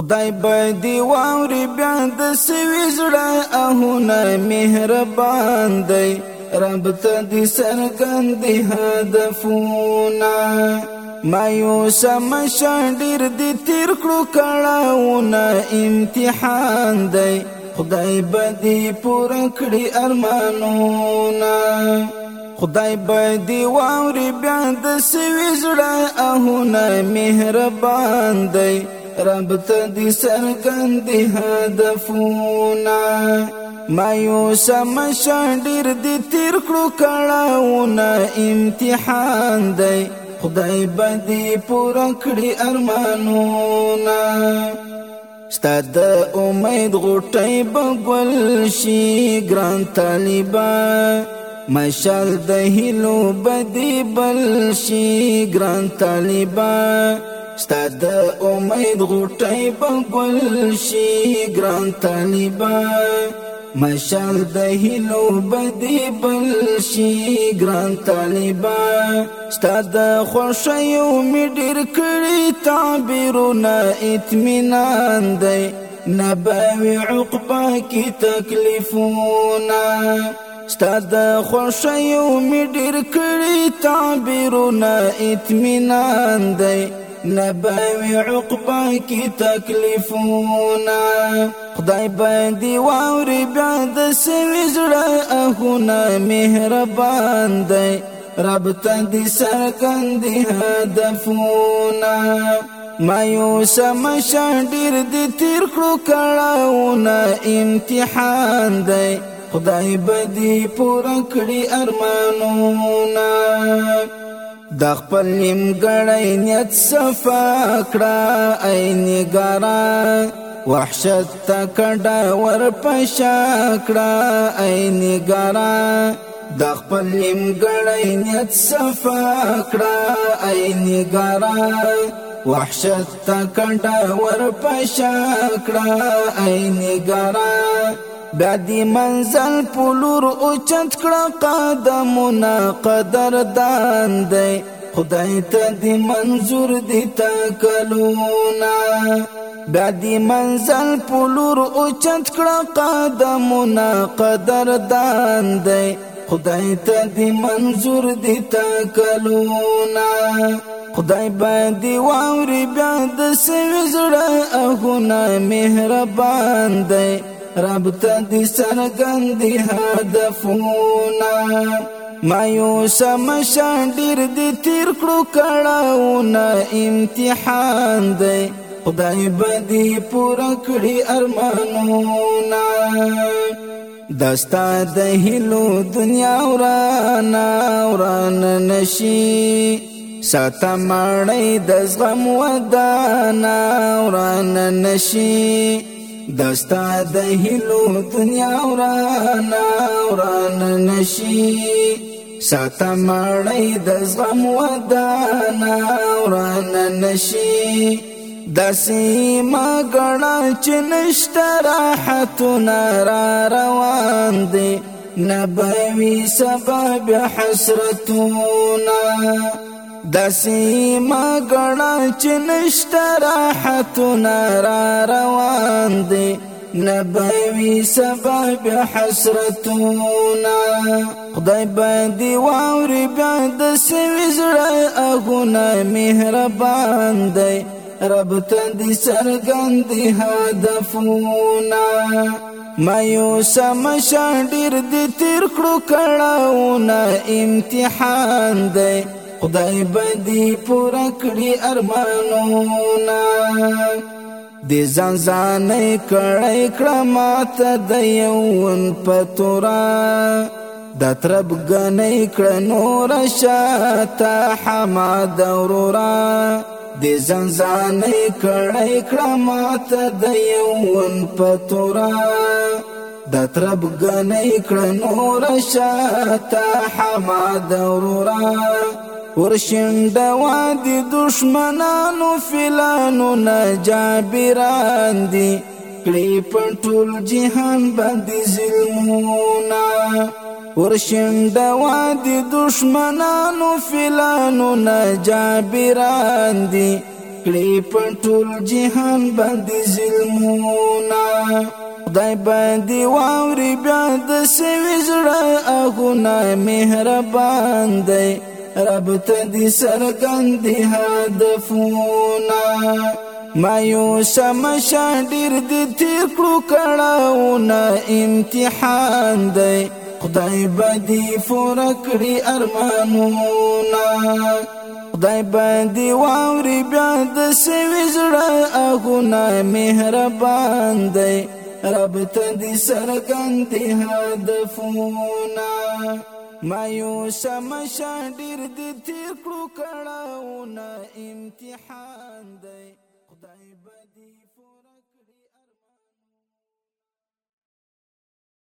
خدای به دی واوري بیا د سوي زړه اهونه مهربان دی رب ته دې سرګند هدفونه مایوس مشاندیر دې تیر کړو کړهونه امتحان دی خدای به دې پوره کړي ارمانونه خدای به دی واوري بیا د سوي زړه اهونه مهربان دی رب ته دي سرګند هدفونه مایوس مشډر دي تیر کړو کړهونه امتحان دی خدای باندې پوره کړی ارمانونه ستاد امید غټي بغل شي ګران طالبا مشال د هلو بدی بل شي ګران طالبا ستاد امید غټي بګول شي ګران طالبا مشال د هلو بدی بل شي ګران طالبا ستاد خوشي او مډر کړي تعبیرونه اطمینان دی نبوي عقبه کی تکلیفونه ستاد خوشي او مډر کړي تعبیرونه اطمینان دی نبوي عقبا کی تکلیفونا خدای باندې واوري بیا د سوي زړه اهونه مهربان دی رب ته دې سرګند هدفونه ما یو سم شاندیر دې تیر کړو کړهونه امتحان دی خدای به دې پوره کړي ارمانونه د خپل نیمګړی نیت صفا کړه ای نګارا وحشت تکړه ور پشا کړه ای نګارا د خپل نیمګړی نیت صفا کړه ای نګارا وحشت تکړه ور پشا کړه ای نګارا بیا دی منزل پلور او چت کړه قدمونه قدردان دی خدای ته دی منظور دی تا کلونا بیا دی منزل پلور او چت کړه قدمونه قدردان دی خدای ته دی منظور دی تا کلونا خدای باندې واوري بیا د سوي زړه اهونه مهربان دی رب ته دي سرګندې هدفونه مایوس مشان ډیر دې تیر کړو کړهونه امتحان دی خدای باندې پوره کړی ارمانونه دستا د هلو دنیا ورانا وران نشي ستمړې د زغم ودانا وران نشي دستا د هلو دنیا وران وران نشي ساته مړی د زغم ودان وران نشي دسی ما ګڼه چې نشته راحتونه را روان دي نبوي سبب حسرتونه دسی ما گنا چنشتا راحتو نارا روان دی نبوي سبب حسرتونا خدای باندې واوري بیا د سوي زړه اغونه مهربان دی رب تندې سرګندې هدفونا مایو سم شاندر دې تیر کړو کړهونه امتحان دی خدای بدی پورا کړی ارمانونه د ځان ځان کړی کړما ته د یون پتورا د ترب غنې کړ نور شاته حماد اورورا د ځان ځان کړی کړما ته د یون پتورا د ترب غنې کړ نور شاته حماد اورورا ورشندوا دي دشمنانو فلانو نجابران دي کلی پټول جهان باندې ظلمونه ورشندوا دي دشمنانو فلانو نجابران دي کلی پټول جهان باندې ظلمونه خدای باندې واوري بیا د سوي زړه اغونه مهربان دی رب ته دي سرګند هدفونه مایوس مشادر دي تیر کړو کړهونه امتحان دی خدای بدی فور کړی ارمانونه خدای باندې واوري بیا د سوي زړه اغونه مهربان دی رب ته دي سرګند هدفونه مایوس مشاډر دې تیر کړو کړهونه امتحان دی خدای بدی فور